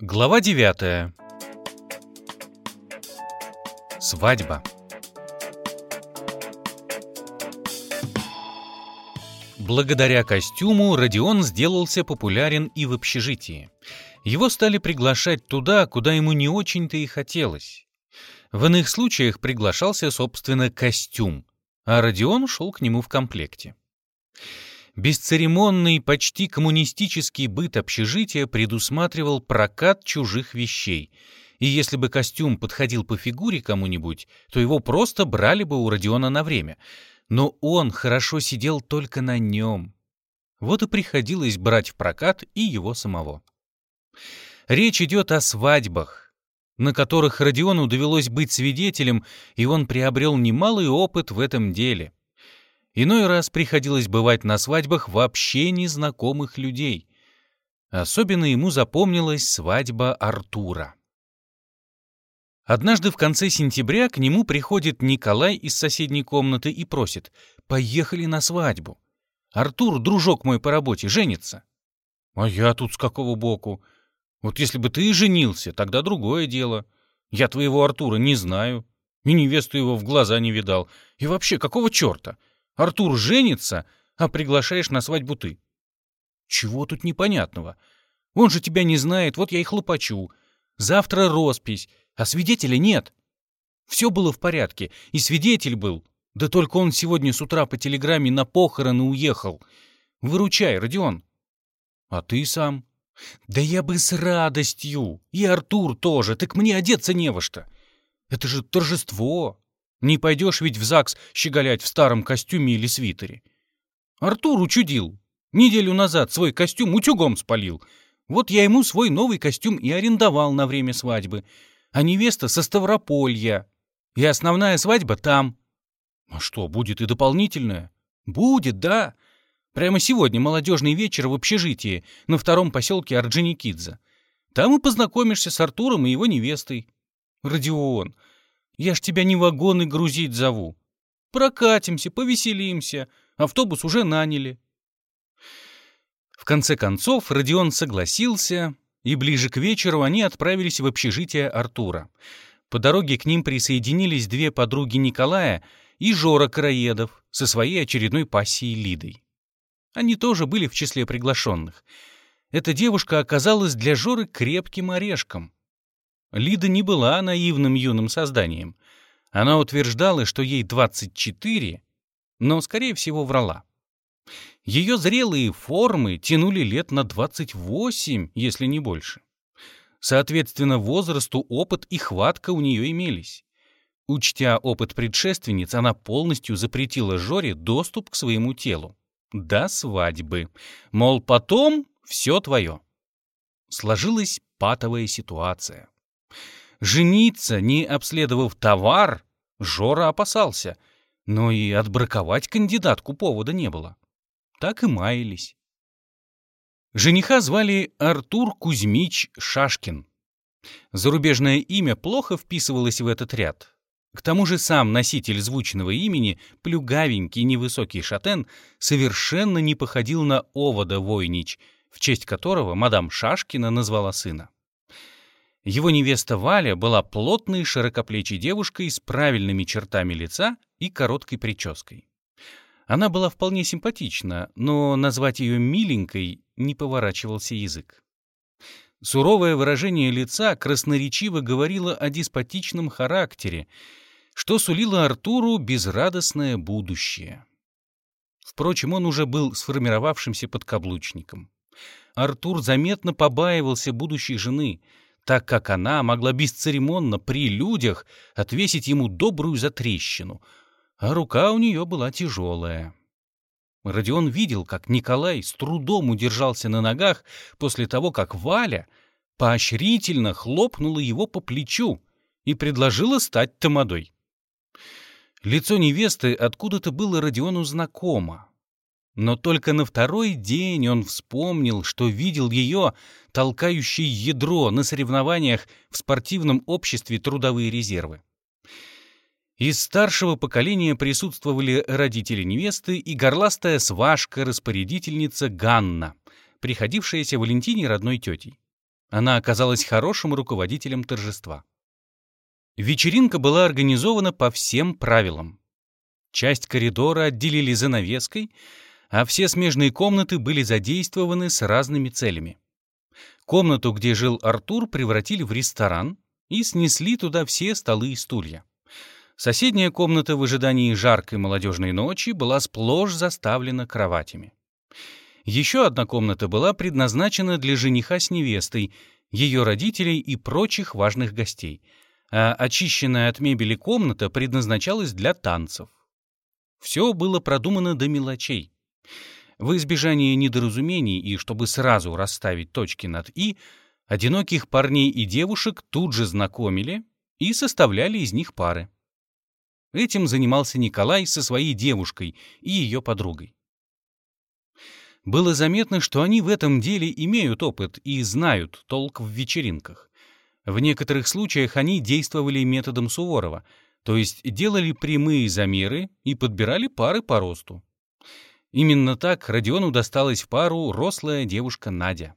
Глава 9. Свадьба. Благодаря костюму Родион сделался популярен и в общежитии. Его стали приглашать туда, куда ему не очень-то и хотелось. В иных случаях приглашался, собственно, костюм, а Родион шел к нему в комплекте. Бесцеремонный, почти коммунистический быт общежития предусматривал прокат чужих вещей, и если бы костюм подходил по фигуре кому-нибудь, то его просто брали бы у Родиона на время. Но он хорошо сидел только на нем. Вот и приходилось брать в прокат и его самого. Речь идет о свадьбах, на которых Родиону довелось быть свидетелем, и он приобрел немалый опыт в этом деле. Иной раз приходилось бывать на свадьбах вообще незнакомых людей. Особенно ему запомнилась свадьба Артура. Однажды в конце сентября к нему приходит Николай из соседней комнаты и просит «Поехали на свадьбу. Артур, дружок мой по работе, женится». «А я тут с какого боку? Вот если бы ты женился, тогда другое дело. Я твоего Артура не знаю, и невесту его в глаза не видал. И вообще, какого черта? Артур женится, а приглашаешь на свадьбу ты. Чего тут непонятного? Он же тебя не знает, вот я и хлопочу. Завтра роспись, а свидетеля нет. Все было в порядке, и свидетель был. Да только он сегодня с утра по телеграмме на похороны уехал. Выручай, Родион. А ты сам? Да я бы с радостью. И Артур тоже. Так мне одеться не во что. Это же торжество. Не пойдешь ведь в ЗАГС щеголять в старом костюме или свитере. Артур учудил. Неделю назад свой костюм утюгом спалил. Вот я ему свой новый костюм и арендовал на время свадьбы а невеста со Ставрополья. И основная свадьба там. А что, будет и дополнительная? Будет, да. Прямо сегодня молодежный вечер в общежитии на втором поселке Орджоникидзе. Там и познакомишься с Артуром и его невестой. Родион, я ж тебя не вагоны грузить зову. Прокатимся, повеселимся. Автобус уже наняли. В конце концов Родион согласился, и ближе к вечеру они отправились в общежитие Артура. По дороге к ним присоединились две подруги Николая и Жора Караедов со своей очередной пассией Лидой. Они тоже были в числе приглашенных. Эта девушка оказалась для Жоры крепким орешком. Лида не была наивным юным созданием. Она утверждала, что ей 24, но, скорее всего, врала. Ее зрелые формы тянули лет на 28, если не больше. Соответственно, возрасту, опыт и хватка у нее имелись. Учтя опыт предшественниц, она полностью запретила Жоре доступ к своему телу. До свадьбы. Мол, потом все твое. Сложилась патовая ситуация. Жениться, не обследовав товар, Жора опасался, но и отбраковать кандидатку повода не было так и маялись. Жениха звали Артур Кузьмич Шашкин. Зарубежное имя плохо вписывалось в этот ряд. К тому же сам носитель звучного имени, плюгавенький невысокий шатен, совершенно не походил на Овода Войнич, в честь которого мадам Шашкина назвала сына. Его невеста Валя была плотной широкоплечей девушкой с правильными чертами лица и короткой прической. Она была вполне симпатична, но назвать ее миленькой не поворачивался язык. Суровое выражение лица красноречиво говорило о деспотичном характере, что сулило Артуру безрадостное будущее. Впрочем, он уже был сформировавшимся подкаблучником. Артур заметно побаивался будущей жены, так как она могла бесцеремонно при людях отвесить ему добрую затрещину — а рука у нее была тяжелая. Родион видел, как Николай с трудом удержался на ногах после того, как Валя поощрительно хлопнула его по плечу и предложила стать тамадой. Лицо невесты откуда-то было Родиону знакомо. Но только на второй день он вспомнил, что видел ее, толкающей ядро на соревнованиях в спортивном обществе «Трудовые резервы». Из старшего поколения присутствовали родители невесты и горластая свашка-распорядительница Ганна, приходившаяся Валентине родной тетей. Она оказалась хорошим руководителем торжества. Вечеринка была организована по всем правилам. Часть коридора отделили занавеской, а все смежные комнаты были задействованы с разными целями. Комнату, где жил Артур, превратили в ресторан и снесли туда все столы и стулья. Соседняя комната в ожидании жаркой молодежной ночи была сплошь заставлена кроватями. Еще одна комната была предназначена для жениха с невестой, ее родителей и прочих важных гостей, а очищенная от мебели комната предназначалась для танцев. Все было продумано до мелочей. В избежание недоразумений и чтобы сразу расставить точки над «и», одиноких парней и девушек тут же знакомили и составляли из них пары. Этим занимался Николай со своей девушкой и ее подругой. Было заметно, что они в этом деле имеют опыт и знают толк в вечеринках. В некоторых случаях они действовали методом Суворова, то есть делали прямые замеры и подбирали пары по росту. Именно так Родиону досталась в пару рослая девушка Надя.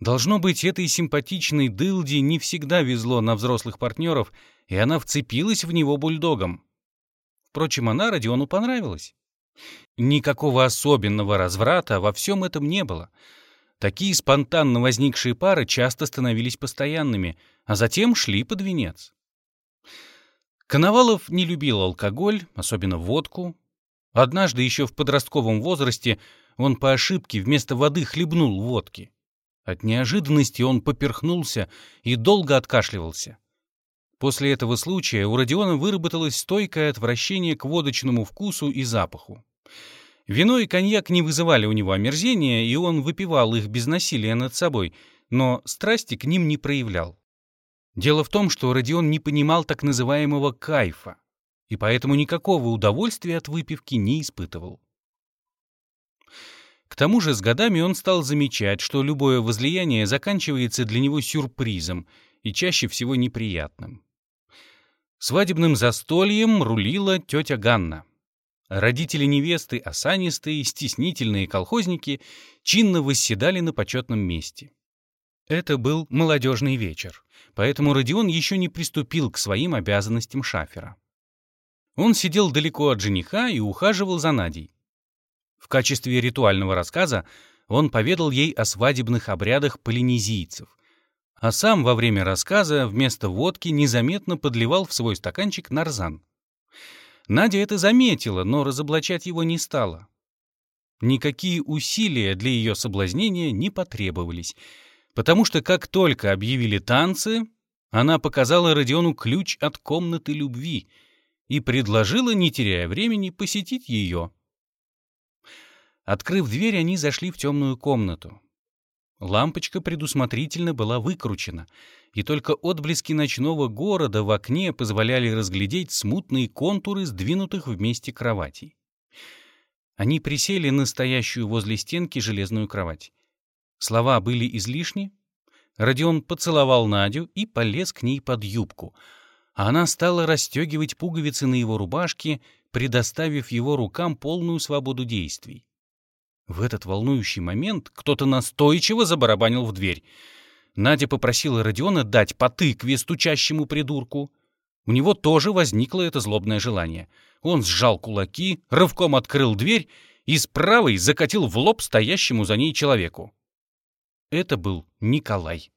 Должно быть, этой симпатичной дылде не всегда везло на взрослых партнеров, и она вцепилась в него бульдогом. Впрочем, она Родиону понравилась. Никакого особенного разврата во всем этом не было. Такие спонтанно возникшие пары часто становились постоянными, а затем шли под венец. Коновалов не любил алкоголь, особенно водку. Однажды еще в подростковом возрасте он по ошибке вместо воды хлебнул водки. От неожиданности он поперхнулся и долго откашливался. После этого случая у Родиона выработалось стойкое отвращение к водочному вкусу и запаху. Вино и коньяк не вызывали у него омерзения, и он выпивал их без насилия над собой, но страсти к ним не проявлял. Дело в том, что Родион не понимал так называемого кайфа, и поэтому никакого удовольствия от выпивки не испытывал. К тому же с годами он стал замечать, что любое возлияние заканчивается для него сюрпризом и чаще всего неприятным. Свадебным застольем рулила тетя Ганна. Родители невесты, осанистые, стеснительные колхозники, чинно восседали на почетном месте. Это был молодежный вечер, поэтому Родион еще не приступил к своим обязанностям шафера. Он сидел далеко от жениха и ухаживал за Надей. В качестве ритуального рассказа он поведал ей о свадебных обрядах полинезийцев, а сам во время рассказа вместо водки незаметно подливал в свой стаканчик нарзан. Надя это заметила, но разоблачать его не стала. Никакие усилия для ее соблазнения не потребовались, потому что как только объявили танцы, она показала Родиону ключ от комнаты любви и предложила, не теряя времени, посетить ее. Открыв дверь, они зашли в темную комнату. Лампочка предусмотрительно была выкручена, и только отблески ночного города в окне позволяли разглядеть смутные контуры сдвинутых вместе кроватей. Они присели на стоящую возле стенки железную кровать. Слова были излишни. Родион поцеловал Надю и полез к ней под юбку, она стала расстегивать пуговицы на его рубашке, предоставив его рукам полную свободу действий. В этот волнующий момент кто-то настойчиво забарабанил в дверь. Надя попросила Родиона дать по тыкве стучащему придурку. У него тоже возникло это злобное желание. Он сжал кулаки, рывком открыл дверь и с правой закатил в лоб стоящему за ней человеку. Это был Николай.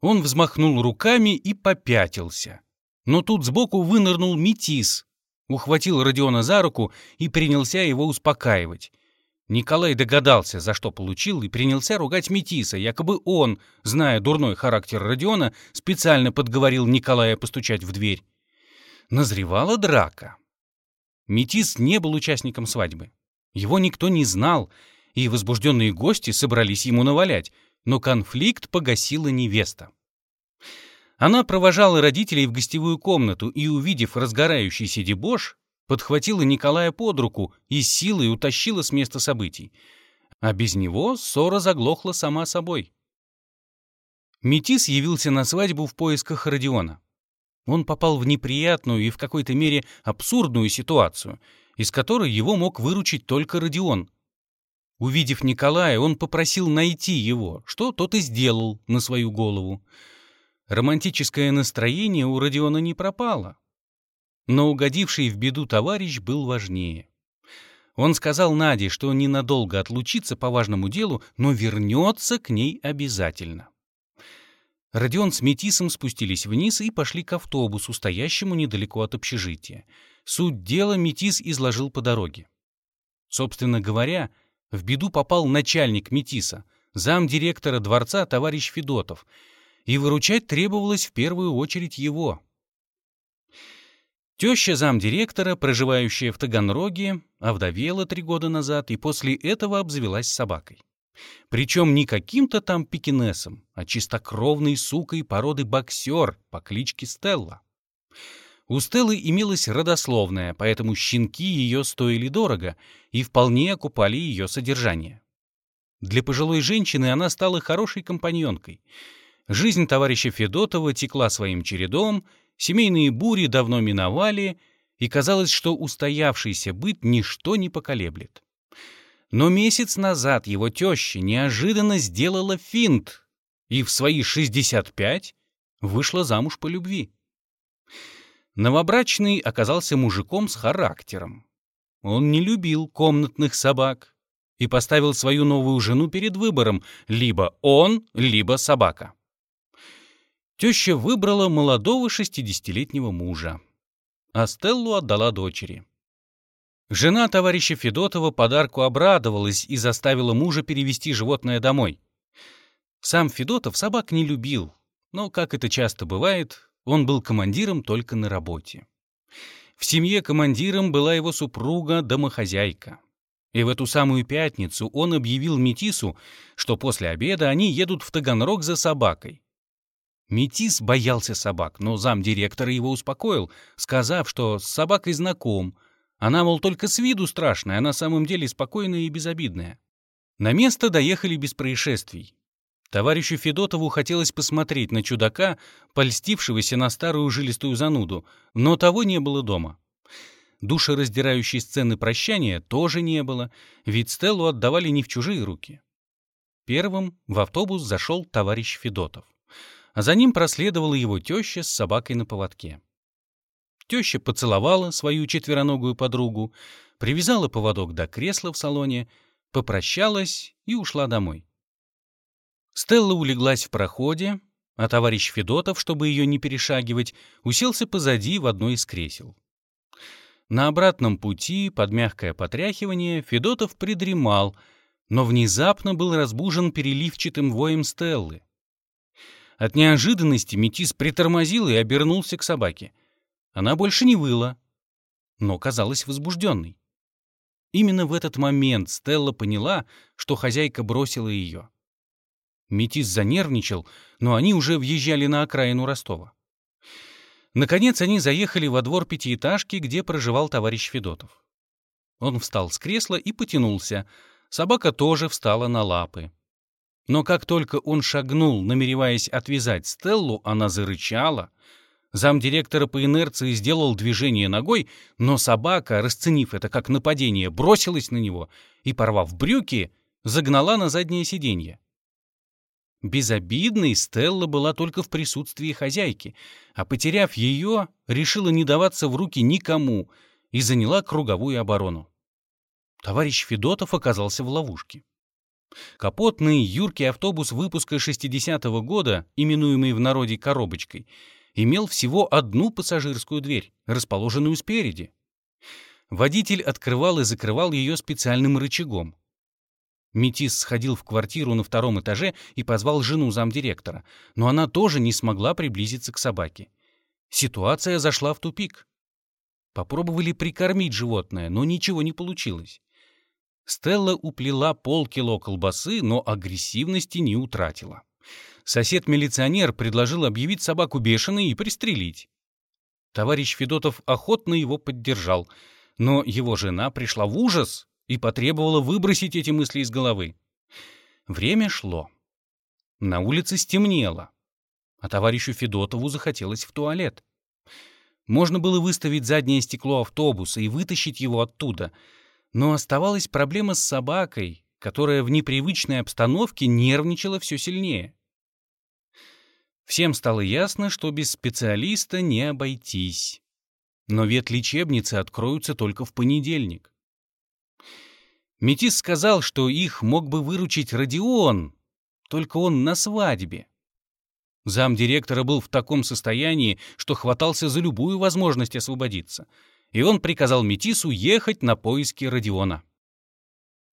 Он взмахнул руками и попятился. Но тут сбоку вынырнул метис, ухватил Родиона за руку и принялся его успокаивать. Николай догадался, за что получил, и принялся ругать Метиса, якобы он, зная дурной характер Родиона, специально подговорил Николая постучать в дверь. Назревала драка. Метис не был участником свадьбы. Его никто не знал, и возбужденные гости собрались ему навалять, но конфликт погасила невеста. Она провожала родителей в гостевую комнату и, увидев разгорающийся дебош, подхватила Николая под руку и силой утащила с места событий. А без него ссора заглохла сама собой. Метис явился на свадьбу в поисках Родиона. Он попал в неприятную и в какой-то мере абсурдную ситуацию, из которой его мог выручить только Родион. Увидев Николая, он попросил найти его, что тот и сделал на свою голову. Романтическое настроение у Родиона не пропало. Но угодивший в беду товарищ был важнее. Он сказал Наде, что ненадолго отлучится по важному делу, но вернется к ней обязательно. Родион с Метисом спустились вниз и пошли к автобусу, стоящему недалеко от общежития. Суть дела Метис изложил по дороге. Собственно говоря, в беду попал начальник Метиса, замдиректора дворца товарищ Федотов, и выручать требовалось в первую очередь его. Теща замдиректора, проживающая в Таганроге, овдовела три года назад и после этого обзавелась собакой. Причем не каким-то там пекинесом, а чистокровной сукой породы боксер по кличке Стелла. У Стеллы имелась родословная, поэтому щенки ее стоили дорого и вполне окупали ее содержание. Для пожилой женщины она стала хорошей компаньонкой. Жизнь товарища Федотова текла своим чередом, семейные бури давно миновали, и казалось, что устоявшийся быт ничто не поколеблет. Но месяц назад его теща неожиданно сделала финт и в свои 65 вышла замуж по любви. Новобрачный оказался мужиком с характером. Он не любил комнатных собак и поставил свою новую жену перед выбором либо он, либо собака. Теща выбрала молодого шестидесятилетнего мужа, а Стеллу отдала дочери. Жена товарища Федотова подарку обрадовалась и заставила мужа перевести животное домой. Сам Федотов собак не любил, но, как это часто бывает, он был командиром только на работе. В семье командиром была его супруга-домохозяйка. И в эту самую пятницу он объявил Метису, что после обеда они едут в Таганрог за собакой. Метис боялся собак, но замдиректора его успокоил, сказав, что с собакой знаком — она, мол, только с виду страшная, а на самом деле спокойная и безобидная. На место доехали без происшествий. Товарищу Федотову хотелось посмотреть на чудака, польстившегося на старую жилистую зануду, но того не было дома. Душераздирающей сцены прощания тоже не было, ведь Стеллу отдавали не в чужие руки. Первым в автобус зашел товарищ Федотов, а за ним проследовала его теща с собакой на поводке. Теща поцеловала свою четвероногую подругу, привязала поводок до кресла в салоне, попрощалась и ушла домой. Стелла улеглась в проходе, а товарищ Федотов, чтобы ее не перешагивать, уселся позади в одно из кресел. На обратном пути, под мягкое потряхивание, Федотов придремал, но внезапно был разбужен переливчатым воем Стеллы. От неожиданности Метис притормозил и обернулся к собаке — она больше не выла, но казалась возбужденной. Именно в этот момент Стелла поняла, что хозяйка бросила ее. Метис занервничал, но они уже въезжали на окраину Ростова. Наконец они заехали во двор пятиэтажки, где проживал товарищ Федотов. Он встал с кресла и потянулся. Собака тоже встала на лапы. Но как только он шагнул, намереваясь отвязать Стеллу, она зарычала, Замдиректора по инерции сделал движение ногой, но собака, расценив это как нападение, бросилась на него и, порвав брюки, загнала на заднее сиденье. Безобидной Стелла была только в присутствии хозяйки, а потеряв ее, решила не даваться в руки никому и заняла круговую оборону. Товарищ Федотов оказался в ловушке. Капотный юркий автобус выпуска 60-го года, именуемый в народе «коробочкой», имел всего одну пассажирскую дверь, расположенную спереди. Водитель открывал и закрывал ее специальным рычагом. Метис сходил в квартиру на втором этаже и позвал жену замдиректора, но она тоже не смогла приблизиться к собаке. Ситуация зашла в тупик. Попробовали прикормить животное, но ничего не получилось. Стелла уплела полкило колбасы, но агрессивности не утратила сосед-милиционер предложил объявить собаку бешеной и пристрелить. Товарищ Федотов охотно его поддержал, но его жена пришла в ужас и потребовала выбросить эти мысли из головы. Время шло. На улице стемнело, а товарищу Федотову захотелось в туалет. Можно было выставить заднее стекло автобуса и вытащить его оттуда, но оставалась проблема с собакой, которая в непривычной обстановке нервничала все сильнее. Всем стало ясно, что без специалиста не обойтись. Но ветлечебницы откроются только в понедельник. Метис сказал, что их мог бы выручить Родион, только он на свадьбе. Зам директора был в таком состоянии, что хватался за любую возможность освободиться, и он приказал Метису ехать на поиски Родиона.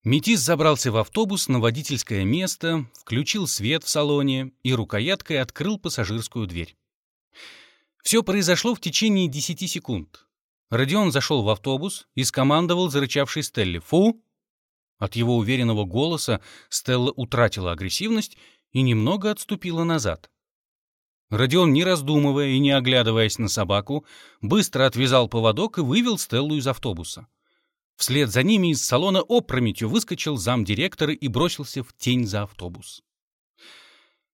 Метис забрался в автобус на водительское место, включил свет в салоне и рукояткой открыл пассажирскую дверь. Все произошло в течение 10 секунд. Родион зашел в автобус и скомандовал зарычавшей Стелле «Фу!». От его уверенного голоса Стелла утратила агрессивность и немного отступила назад. Родион, не раздумывая и не оглядываясь на собаку, быстро отвязал поводок и вывел Стеллу из автобуса. Вслед за ними из салона опрометью выскочил замдиректора и бросился в тень за автобус.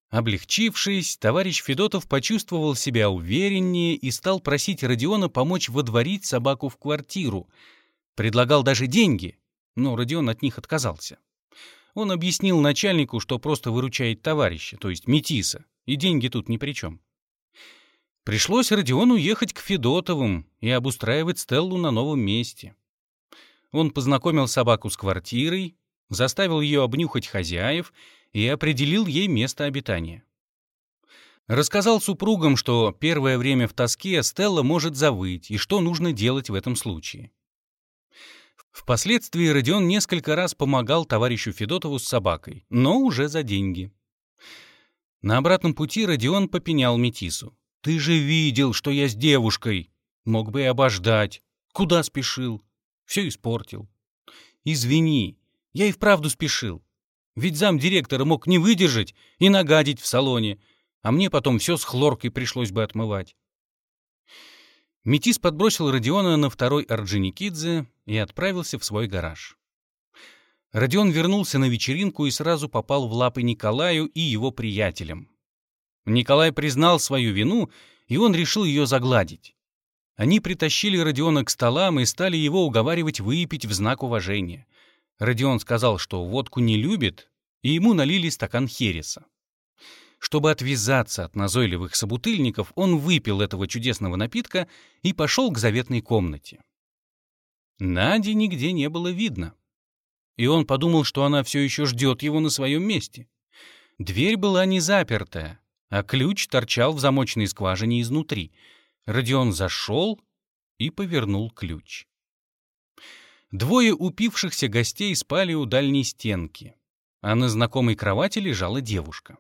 Облегчившись, товарищ Федотов почувствовал себя увереннее и стал просить Родиона помочь водворить собаку в квартиру. Предлагал даже деньги, но Родион от них отказался. Он объяснил начальнику, что просто выручает товарища, то есть Метиса, и деньги тут ни при чем. Пришлось Родиону ехать к Федотовым и обустраивать Стеллу на новом месте. Он познакомил собаку с квартирой, заставил ее обнюхать хозяев и определил ей место обитания. Рассказал супругам, что первое время в тоске Стелла может завыть и что нужно делать в этом случае. Впоследствии Родион несколько раз помогал товарищу Федотову с собакой, но уже за деньги. На обратном пути Родион попенял Метису. «Ты же видел, что я с девушкой. Мог бы и обождать. Куда спешил? Все испортил. Извини, я и вправду спешил. Ведь зам директора мог не выдержать и нагадить в салоне, а мне потом все с хлоркой пришлось бы отмывать». Метис подбросил Родиона на второй Орджоникидзе и отправился в свой гараж. Родион вернулся на вечеринку и сразу попал в лапы Николаю и его приятелям. Николай признал свою вину, и он решил ее загладить. Они притащили Родиона к столам и стали его уговаривать выпить в знак уважения. Родион сказал, что водку не любит, и ему налили стакан хереса. Чтобы отвязаться от назойливых собутыльников, он выпил этого чудесного напитка и пошел к заветной комнате. Нади нигде не было видно и он подумал, что она все еще ждет его на своем месте. Дверь была не запертая, а ключ торчал в замочной скважине изнутри. Родион зашел и повернул ключ. Двое упившихся гостей спали у дальней стенки, а на знакомой кровати лежала девушка.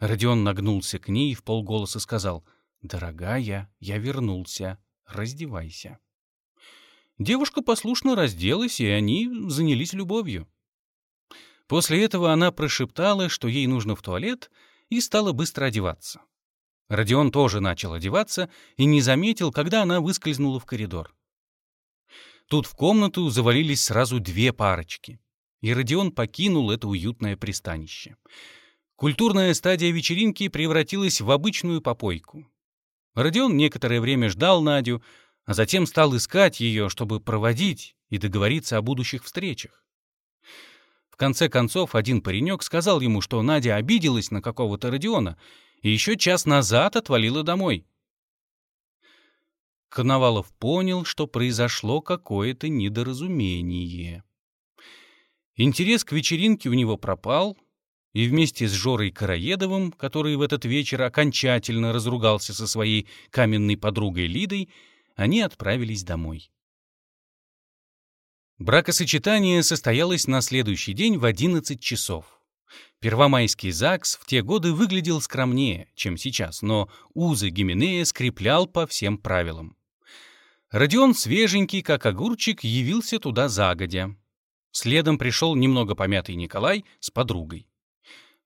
Родион нагнулся к ней и в полголоса сказал «Дорогая, я вернулся, раздевайся». Девушка послушно разделась, и они занялись любовью. После этого она прошептала, что ей нужно в туалет, и стала быстро одеваться. Родион тоже начал одеваться и не заметил, когда она выскользнула в коридор. Тут в комнату завалились сразу две парочки, и Родион покинул это уютное пристанище. Культурная стадия вечеринки превратилась в обычную попойку. Родион некоторое время ждал Надю, а затем стал искать ее, чтобы проводить и договориться о будущих встречах. В конце концов, один паренек сказал ему, что Надя обиделась на какого-то Родиона и еще час назад отвалила домой. Коновалов понял, что произошло какое-то недоразумение. Интерес к вечеринке у него пропал, и вместе с Жорой Караедовым, который в этот вечер окончательно разругался со своей каменной подругой Лидой, они отправились домой. Бракосочетание состоялось на следующий день в 11 часов. Первомайский ЗАГС в те годы выглядел скромнее, чем сейчас, но узы Гименея скреплял по всем правилам. Родион, свеженький, как огурчик, явился туда загодя. Следом пришел немного помятый Николай с подругой.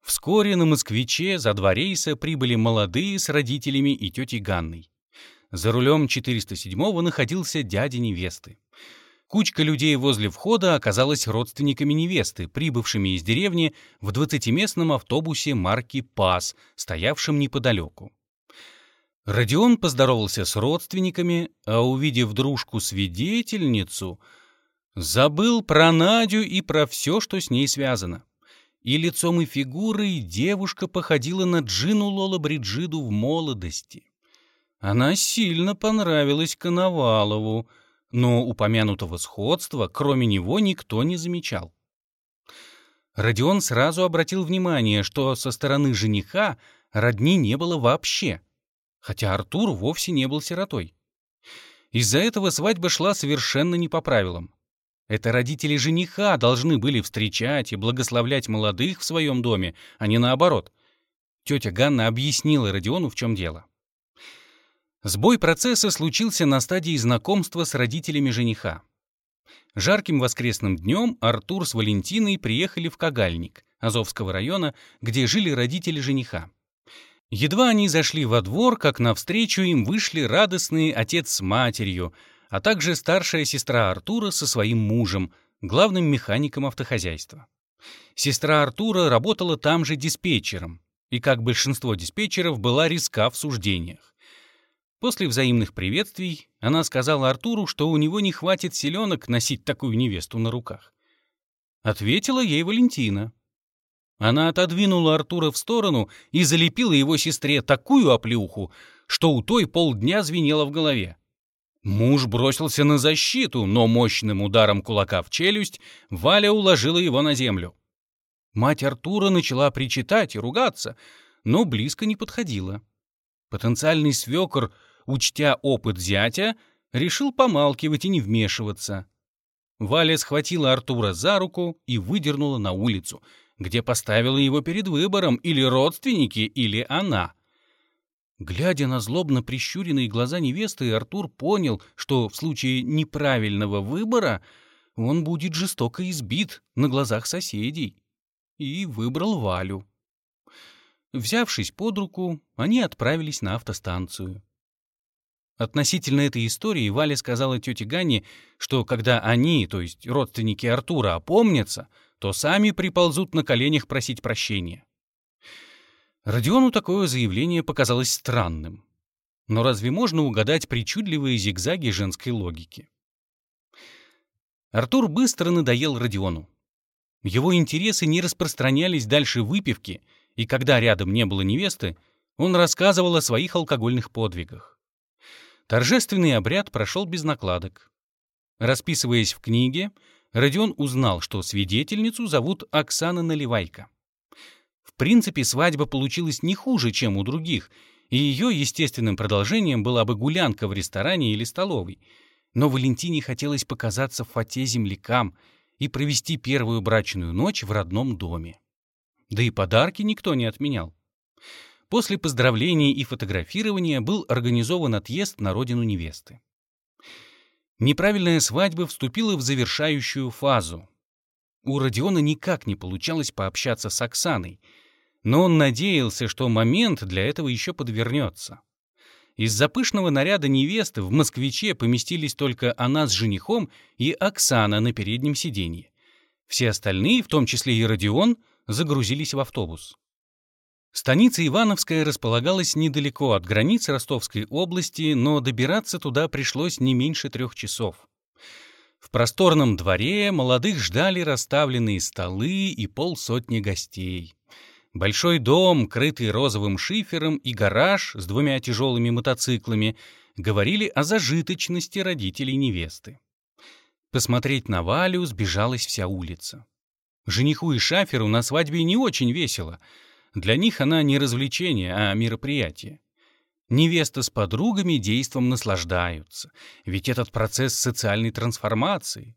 Вскоре на «Москвиче» за два рейса прибыли молодые с родителями и тетей Ганной. За рулем 407-го находился дядя невесты. Кучка людей возле входа оказалась родственниками невесты, прибывшими из деревни в 20-местном автобусе марки «ПАС», стоявшем неподалеку. Родион поздоровался с родственниками, а увидев дружку-свидетельницу, Забыл про Надю и про все, что с ней связано. И лицом и фигурой девушка походила на Джину Лола Бриджиду в молодости. Она сильно понравилась Коновалову, но упомянутого сходства, кроме него, никто не замечал. Родион сразу обратил внимание, что со стороны жениха родни не было вообще, хотя Артур вовсе не был сиротой. Из-за этого свадьба шла совершенно не по правилам. Это родители жениха должны были встречать и благословлять молодых в своем доме, а не наоборот. Тетя Ганна объяснила Родиону, в чем дело. Сбой процесса случился на стадии знакомства с родителями жениха. Жарким воскресным днем Артур с Валентиной приехали в Кагальник, Азовского района, где жили родители жениха. Едва они зашли во двор, как навстречу им вышли радостные отец с матерью, а также старшая сестра Артура со своим мужем, главным механиком автохозяйства. Сестра Артура работала там же диспетчером, и, как большинство диспетчеров, была риска в суждениях. После взаимных приветствий она сказала Артуру, что у него не хватит селенок носить такую невесту на руках. Ответила ей Валентина. Она отодвинула Артура в сторону и залепила его сестре такую оплеуху, что у той полдня звенело в голове. Муж бросился на защиту, но мощным ударом кулака в челюсть Валя уложила его на землю. Мать Артура начала причитать и ругаться, но близко не подходила. Потенциальный свекор, учтя опыт зятя, решил помалкивать и не вмешиваться. Валя схватила Артура за руку и выдернула на улицу, где поставила его перед выбором или родственники, или она. Глядя на злобно прищуренные глаза невесты, Артур понял, что в случае неправильного выбора он будет жестоко избит на глазах соседей, и выбрал Валю. Взявшись под руку, они отправились на автостанцию. Относительно этой истории Валя сказала тете Ганне, что когда они, то есть родственники Артура, опомнятся, то сами приползут на коленях просить прощения. Родиону такое заявление показалось странным. Но разве можно угадать причудливые зигзаги женской логики? Артур быстро надоел Родиону. Его интересы не распространялись дальше выпивки — и когда рядом не было невесты, он рассказывал о своих алкогольных подвигах. Торжественный обряд прошел без накладок. Расписываясь в книге, Родион узнал, что свидетельницу зовут Оксана Наливайка. Принципе, свадьба получилась не хуже, чем у других, и ее естественным продолжением была бы гулянка в ресторане или столовой. Но Валентине хотелось показаться в фате землякам и провести первую брачную ночь в родном доме. Да и подарки никто не отменял. После поздравлений и фотографирования был организован отъезд на родину невесты. Неправильная свадьба вступила в завершающую фазу. У Родиона никак не получалось пообщаться с Оксаной, но он надеялся, что момент для этого еще подвернется. Из-за пышного наряда невесты в «Москвиче» поместились только она с женихом и Оксана на переднем сиденье. Все остальные, в том числе и Родион, загрузились в автобус. Станица Ивановская располагалась недалеко от границ Ростовской области, но добираться туда пришлось не меньше трех часов. В просторном дворе молодых ждали расставленные столы и полсотни гостей. Большой дом, крытый розовым шифером, и гараж с двумя тяжелыми мотоциклами говорили о зажиточности родителей невесты. Посмотреть на Валю сбежалась вся улица. Жениху и шаферу на свадьбе не очень весело. Для них она не развлечение, а мероприятие. Невеста с подругами действом наслаждаются, ведь этот процесс социальной трансформации.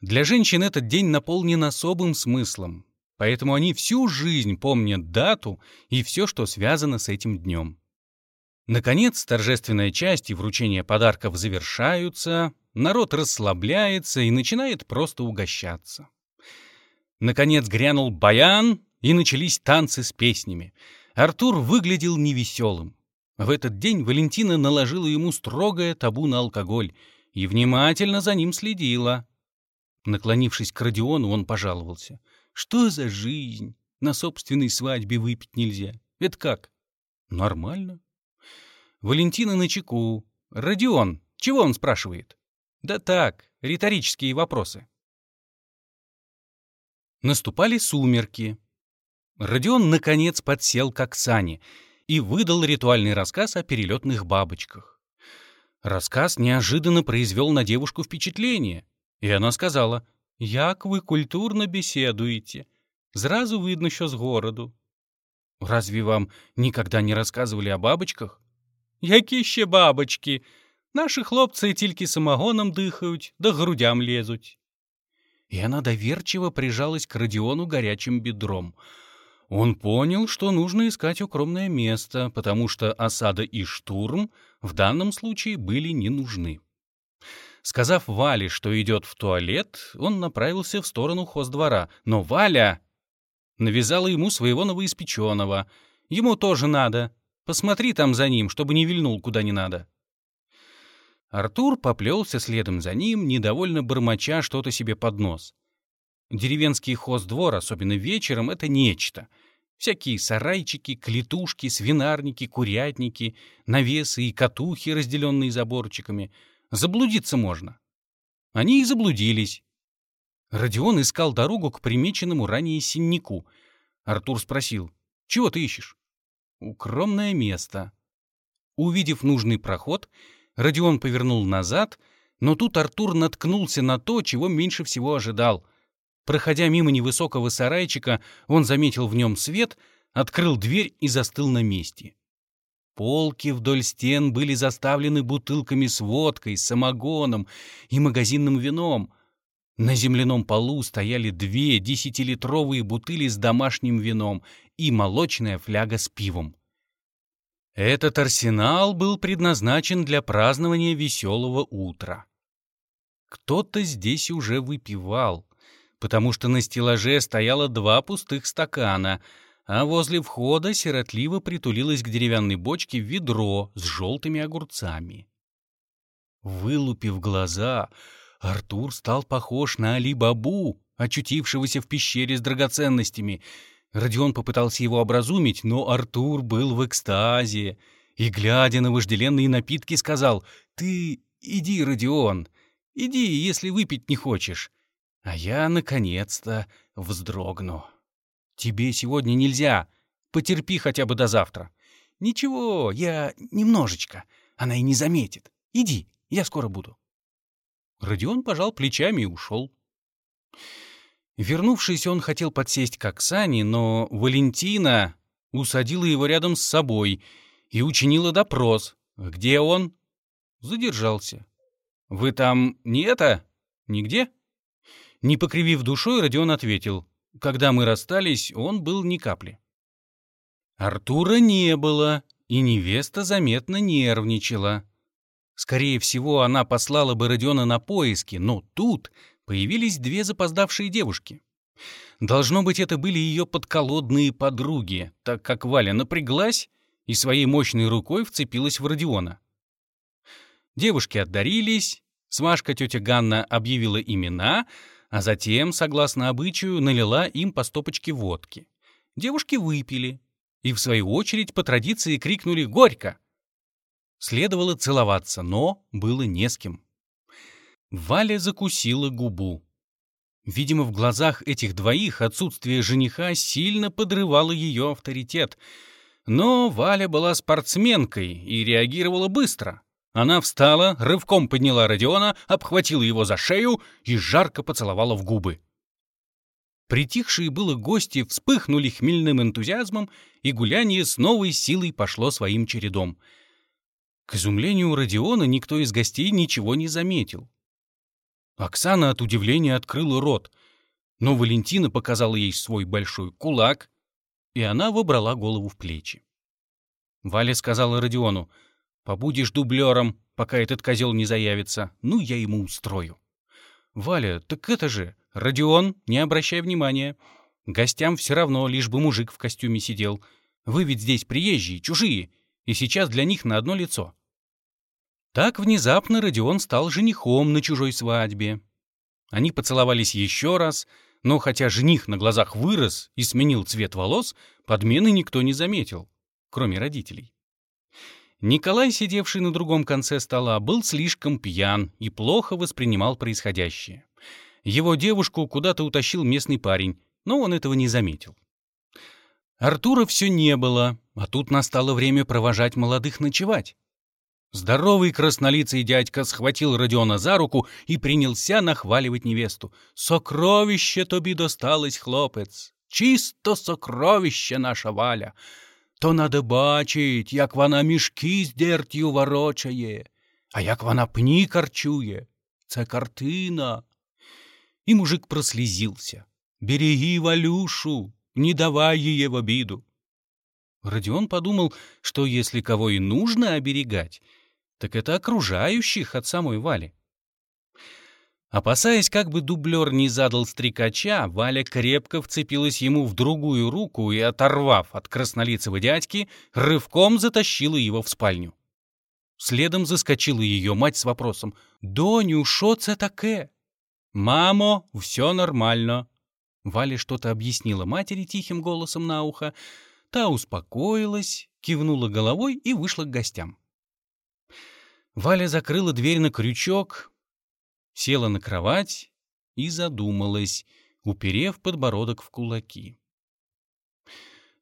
Для женщин этот день наполнен особым смыслом, поэтому они всю жизнь помнят дату и все, что связано с этим днем. Наконец, торжественная часть и вручение подарков завершаются, народ расслабляется и начинает просто угощаться. Наконец грянул баян, и начались танцы с песнями. Артур выглядел невеселым. В этот день Валентина наложила ему строгое табу на алкоголь и внимательно за ним следила. Наклонившись к Родиону, он пожаловался. «Что за жизнь? На собственной свадьбе выпить нельзя. Это как?» «Нормально». Валентина на чеку. «Родион, чего он спрашивает?» Да так, риторические вопросы. Наступали сумерки. Родион, наконец, подсел к Оксане и выдал ритуальный рассказ о перелетных бабочках. Рассказ неожиданно произвел на девушку впечатление, и она сказала, «Як вы культурно беседуете. Зразу видно, що з городу». «Разве вам никогда не рассказывали о бабочках?» «Які ще бабочки? Наші хлопці тільки самогоном дихають, да грудям лезуть». И она доверчиво прижалась к Родиону горячим бедром. Он понял, что нужно искать укромное место, потому что осада и штурм в данном случае были не нужны. Сказав Вале, что идет в туалет, он направился в сторону хоздвора. Но Валя навязала ему своего новоиспеченного. Ему тоже надо. Посмотри там за ним, чтобы не вильнул куда не надо. Артур поплелся следом за ним, недовольно бормоча что-то себе под нос. Деревенский хоздвор, особенно вечером, — это нечто. Всякие сарайчики, клетушки, свинарники, курятники, навесы и катухи, разделенные заборчиками. Заблудиться можно. Они и заблудились. Родион искал дорогу к примеченному ранее синнику. Артур спросил, «Чего ты ищешь?» «Укромное место». Увидев нужный проход, Родион повернул назад, но тут Артур наткнулся на то, чего меньше всего ожидал. Проходя мимо невысокого сарайчика, он заметил в нем свет, открыл дверь и застыл на месте. Полки вдоль стен были заставлены бутылками с водкой, самогоном и магазинным вином. На земляном полу стояли две десятилитровые бутыли с домашним вином и молочная фляга с пивом. Этот арсенал был предназначен для празднования веселого утра. Кто-то здесь уже выпивал, потому что на стеллаже стояло два пустых стакана, а возле входа сиротливо притулилось к деревянной бочке ведро с желтыми огурцами. Вылупив глаза, Артур стал похож на Али-Бабу, очутившегося в пещере с драгоценностями — Родион попытался его образумить, но Артур был в экстазе и, глядя на вожделенные напитки, сказал, «Ты иди, Родион, иди, если выпить не хочешь, а я, наконец-то, вздрогну. Тебе сегодня нельзя, потерпи хотя бы до завтра. Ничего, я немножечко, она и не заметит. Иди, я скоро буду». Родион пожал плечами и ушел. Вернувшись, он хотел подсесть к Оксане, но Валентина усадила его рядом с собой и учинила допрос. «Где он?» Задержался. «Вы там не это? Нигде?» Не покривив душой, Родион ответил. «Когда мы расстались, он был ни капли». Артура не было, и невеста заметно нервничала. Скорее всего, она послала бы Родиона на поиски, но тут появились две запоздавшие девушки. Должно быть, это были ее подколодные подруги, так как Валя напряглась и своей мощной рукой вцепилась в Родиона. Девушки отдарились, смашка тетя Ганна объявила имена, а затем, согласно обычаю, налила им по стопочке водки. Девушки выпили и, в свою очередь, по традиции крикнули «Горько!». Следовало целоваться, но было не с кем. Валя закусила губу. Видимо, в глазах этих двоих отсутствие жениха сильно подрывало ее авторитет. Но Валя была спортсменкой и реагировала быстро. Она встала, рывком подняла Родиона, обхватила его за шею и жарко поцеловала в губы. Притихшие было гости вспыхнули хмельным энтузиазмом, и гуляние с новой силой пошло своим чередом. К изумлению Родиона никто из гостей ничего не заметил. Оксана от удивления открыла рот, но Валентина показала ей свой большой кулак, и она вобрала голову в плечи. Валя сказала Родиону, «Побудешь дублером, пока этот козел не заявится, ну, я ему устрою». «Валя, так это же...» «Родион, не обращай внимания. Гостям все равно, лишь бы мужик в костюме сидел. Вы ведь здесь приезжие, чужие, и сейчас для них на одно лицо. Так внезапно Родион стал женихом на чужой свадьбе. Они поцеловались еще раз, но хотя жених на глазах вырос и сменил цвет волос, подмены никто не заметил, кроме родителей. Николай, сидевший на другом конце стола, был слишком пьян и плохо воспринимал происходящее. Его девушку куда-то утащил местный парень, но он этого не заметил. Артура все не было, а тут настало время провожать молодых ночевать. Здоровый краснолицый дядька схватил Родиона за руку и принялся нахваливать невесту. «Сокровище тобі досталось, хлопець! Чисто сокровище наша Валя! То надо бачить, як вона мішки з дертю ворочає, а як вона пні карчує. Це картина!» И мужик прослезился. «Береги Валюшу, не давай ей в обиду!» Родион подумал, что если кого и нужно оберегать, так это окружающих от самой Вали. Опасаясь, как бы дублер не задал стрекача, Валя крепко вцепилась ему в другую руку и, оторвав от краснолицего дядьки, рывком затащила его в спальню. Следом заскочила ее мать с вопросом «Доню, шо це таке?» «Мамо, все нормально». Валя что-то объяснила матери тихим голосом на ухо. Та успокоилась, кивнула головой и вышла к гостям. Валя закрыла дверь на крючок, села на кровать и задумалась, уперев подбородок в кулаки.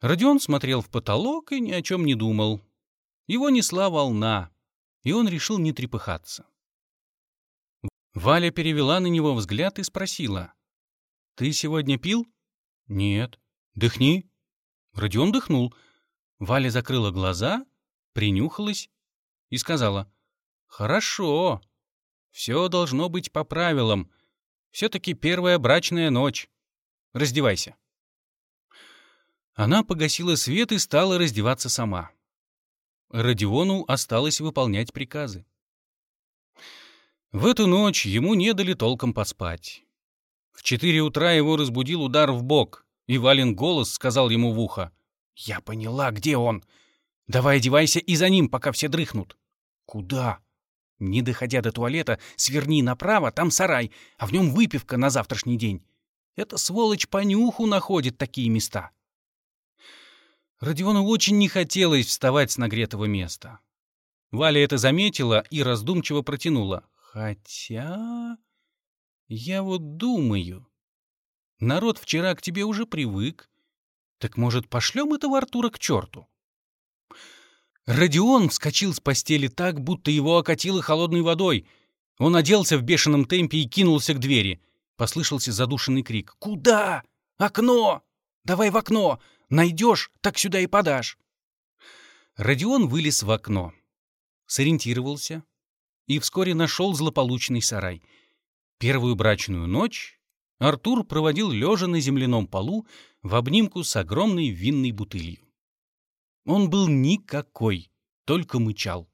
Родион смотрел в потолок и ни о чем не думал. Его несла волна, и он решил не трепыхаться. Валя перевела на него взгляд и спросила. «Ты сегодня пил?» «Нет». «Дыхни». Родион дыхнул. Валя закрыла глаза, принюхалась и сказала. «Хорошо. Все должно быть по правилам. Все-таки первая брачная ночь. Раздевайся». Она погасила свет и стала раздеваться сама. Родиону осталось выполнять приказы. В эту ночь ему не дали толком поспать. В четыре утра его разбудил удар в бок, и Вален голос сказал ему в ухо. «Я поняла, где он. Давай одевайся и за ним, пока все дрыхнут». «Куда?» Не доходя до туалета, сверни направо, там сарай, а в нем выпивка на завтрашний день. Эта сволочь по нюху находит такие места. Родиону очень не хотелось вставать с нагретого места. Валя это заметила и раздумчиво протянула. Хотя... Я вот думаю. Народ вчера к тебе уже привык. Так, может, пошлем этого Артура к черту? Родион вскочил с постели так, будто его окатило холодной водой. Он оделся в бешеном темпе и кинулся к двери. Послышался задушенный крик. «Куда? Окно! Давай в окно! Найдешь, так сюда и подашь!» Родион вылез в окно, сориентировался и вскоре нашел злополучный сарай. Первую брачную ночь Артур проводил лежа на земляном полу в обнимку с огромной винной бутылью. Он был никакой, только мычал.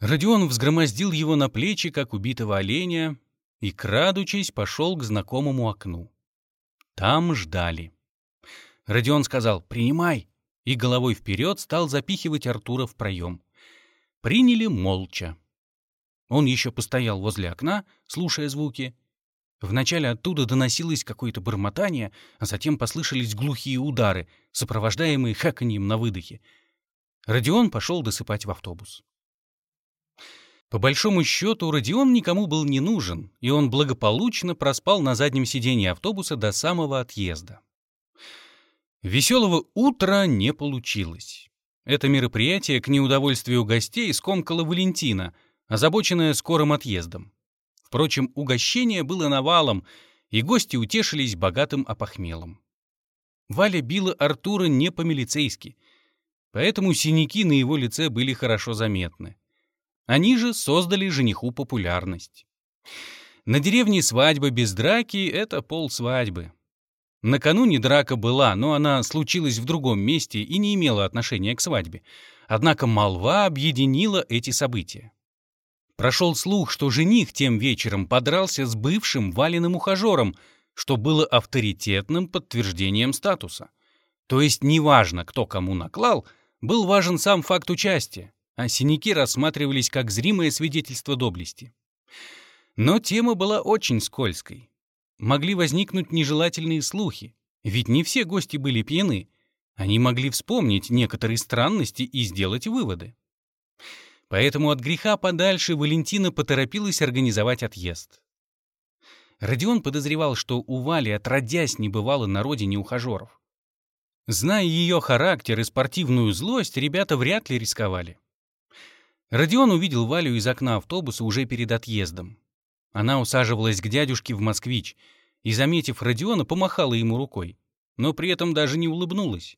Родион взгромоздил его на плечи, как убитого оленя, и, крадучись, пошел к знакомому окну. Там ждали. Родион сказал «Принимай!» и головой вперед стал запихивать Артура в проем. Приняли молча. Он еще постоял возле окна, слушая звуки, Вначале оттуда доносилось какое-то бормотание, а затем послышались глухие удары, сопровождаемые хэканьем на выдохе. Родион пошел досыпать в автобус. По большому счету, Родион никому был не нужен, и он благополучно проспал на заднем сиденье автобуса до самого отъезда. Веселого утра не получилось. Это мероприятие к неудовольствию гостей скомкало Валентина, озабоченная скорым отъездом. Впрочем, угощение было навалом, и гости утешились богатым опохмелом. Валя била Артура не по-милицейски, поэтому синяки на его лице были хорошо заметны. Они же создали жениху популярность. На деревне свадьба без драки — это пол свадьбы. Накануне драка была, но она случилась в другом месте и не имела отношения к свадьбе. Однако молва объединила эти события. Прошел слух, что жених тем вечером подрался с бывшим валенным ухажером, что было авторитетным подтверждением статуса. То есть неважно, кто кому наклал, был важен сам факт участия, а синяки рассматривались как зримое свидетельство доблести. Но тема была очень скользкой. Могли возникнуть нежелательные слухи, ведь не все гости были пьяны. Они могли вспомнить некоторые странности и сделать выводы. Поэтому от греха подальше Валентина поторопилась организовать отъезд. Родион подозревал, что у Вали отродясь не бывало на родине ухажеров. Зная ее характер и спортивную злость, ребята вряд ли рисковали. Родион увидел Валю из окна автобуса уже перед отъездом. Она усаживалась к дядюшке в «Москвич» и, заметив Родиона, помахала ему рукой, но при этом даже не улыбнулась.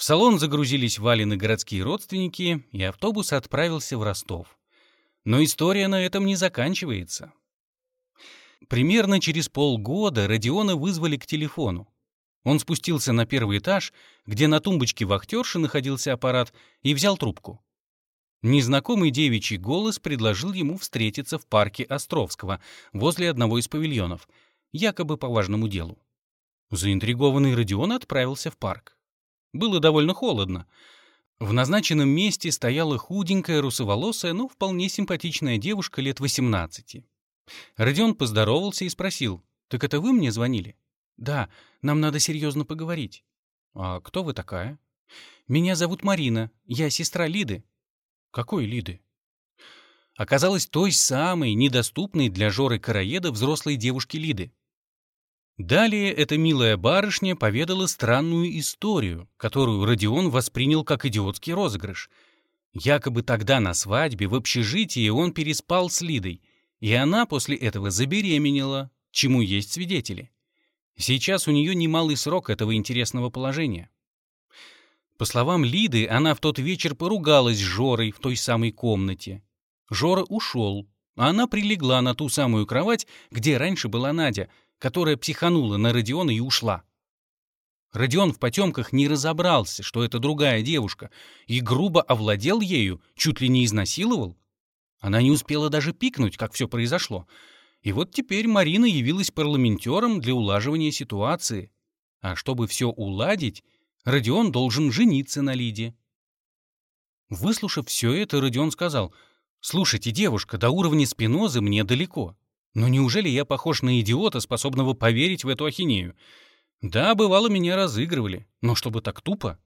В салон загрузились Валины городские родственники, и автобус отправился в Ростов. Но история на этом не заканчивается. Примерно через полгода Родиона вызвали к телефону. Он спустился на первый этаж, где на тумбочке вахтерши находился аппарат, и взял трубку. Незнакомый девичий голос предложил ему встретиться в парке Островского, возле одного из павильонов, якобы по важному делу. Заинтригованный Родион отправился в парк. Было довольно холодно. В назначенном месте стояла худенькая, русоволосая, но вполне симпатичная девушка лет 18. Родион поздоровался и спросил, «Так это вы мне звонили?» «Да, нам надо серьезно поговорить». «А кто вы такая?» «Меня зовут Марина, я сестра Лиды». «Какой Лиды?» Оказалась той самой, недоступной для Жоры Караеда взрослой девушки Лиды. Далее эта милая барышня поведала странную историю, которую Родион воспринял как идиотский розыгрыш. Якобы тогда на свадьбе в общежитии он переспал с Лидой, и она после этого забеременела, чему есть свидетели. Сейчас у нее немалый срок этого интересного положения. По словам Лиды, она в тот вечер поругалась с Жорой в той самой комнате. Жора ушел, а она прилегла на ту самую кровать, где раньше была Надя, которая психанула на Родиона и ушла. Родион в потемках не разобрался, что это другая девушка, и грубо овладел ею, чуть ли не изнасиловал. Она не успела даже пикнуть, как все произошло — и вот теперь Марина явилась парламентером для улаживания ситуации. А чтобы все уладить, Родион должен жениться на Лиде. Выслушав все это, Родион сказал, «Слушайте, девушка, до уровня спинозы мне далеко. Но неужели я похож на идиота, способного поверить в эту ахинею? Да, бывало, меня разыгрывали, но чтобы так тупо?»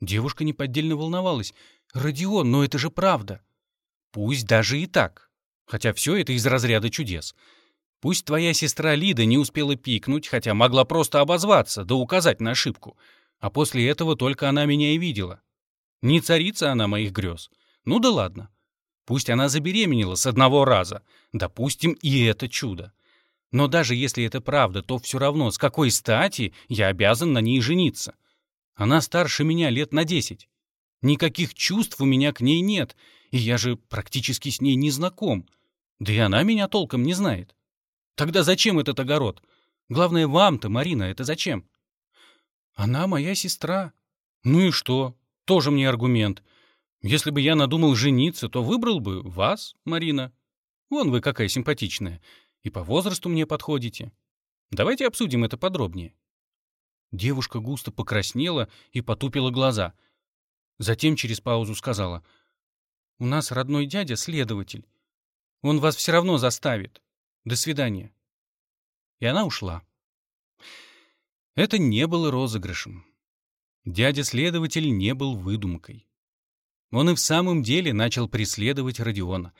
Девушка неподдельно волновалась. «Родион, но это же правда!» «Пусть даже и так. Хотя все это из разряда чудес. Пусть твоя сестра Лида не успела пикнуть, хотя могла просто обозваться, да указать на ошибку. А после этого только она меня и видела. Не царица она моих грез. Ну да ладно. Пусть она забеременела с одного раза. Допустим, и это чудо. Но даже если это правда, то все равно, с какой стати я обязан на ней жениться? Она старше меня лет на десять. Никаких чувств у меня к ней нет, и я же практически с ней не знаком. Да и она меня толком не знает. Тогда зачем этот огород? Главное, вам-то, Марина, это зачем? Она моя сестра. Ну и что? Тоже мне аргумент. Если бы я надумал жениться, то выбрал бы вас, Марина. Вон вы какая симпатичная. И по возрасту мне подходите. Давайте обсудим это подробнее. Девушка густо покраснела и потупила глаза. Затем через паузу сказала. «У нас родной дядя следователь. Он вас все равно заставит. До свидания». И она ушла. Это не было розыгрышем. Дядя-следователь не был выдумкой. Он и в самом деле начал преследовать Родиона.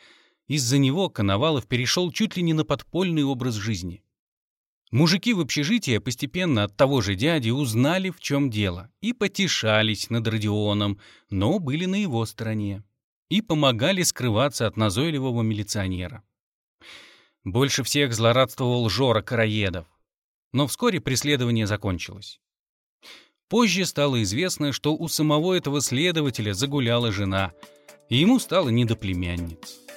Из-за него Коновалов перешел чуть ли не на подпольный образ жизни. Мужики в общежитии постепенно от того же дяди узнали, в чем дело, и потешались над Родионом, но были на его стороне и помогали скрываться от назойливого милиционера. Больше всех злорадствовал Жора Караедов. Но вскоре преследование закончилось. Позже стало известно, что у самого этого следователя загуляла жена, и ему стало не до племянниц.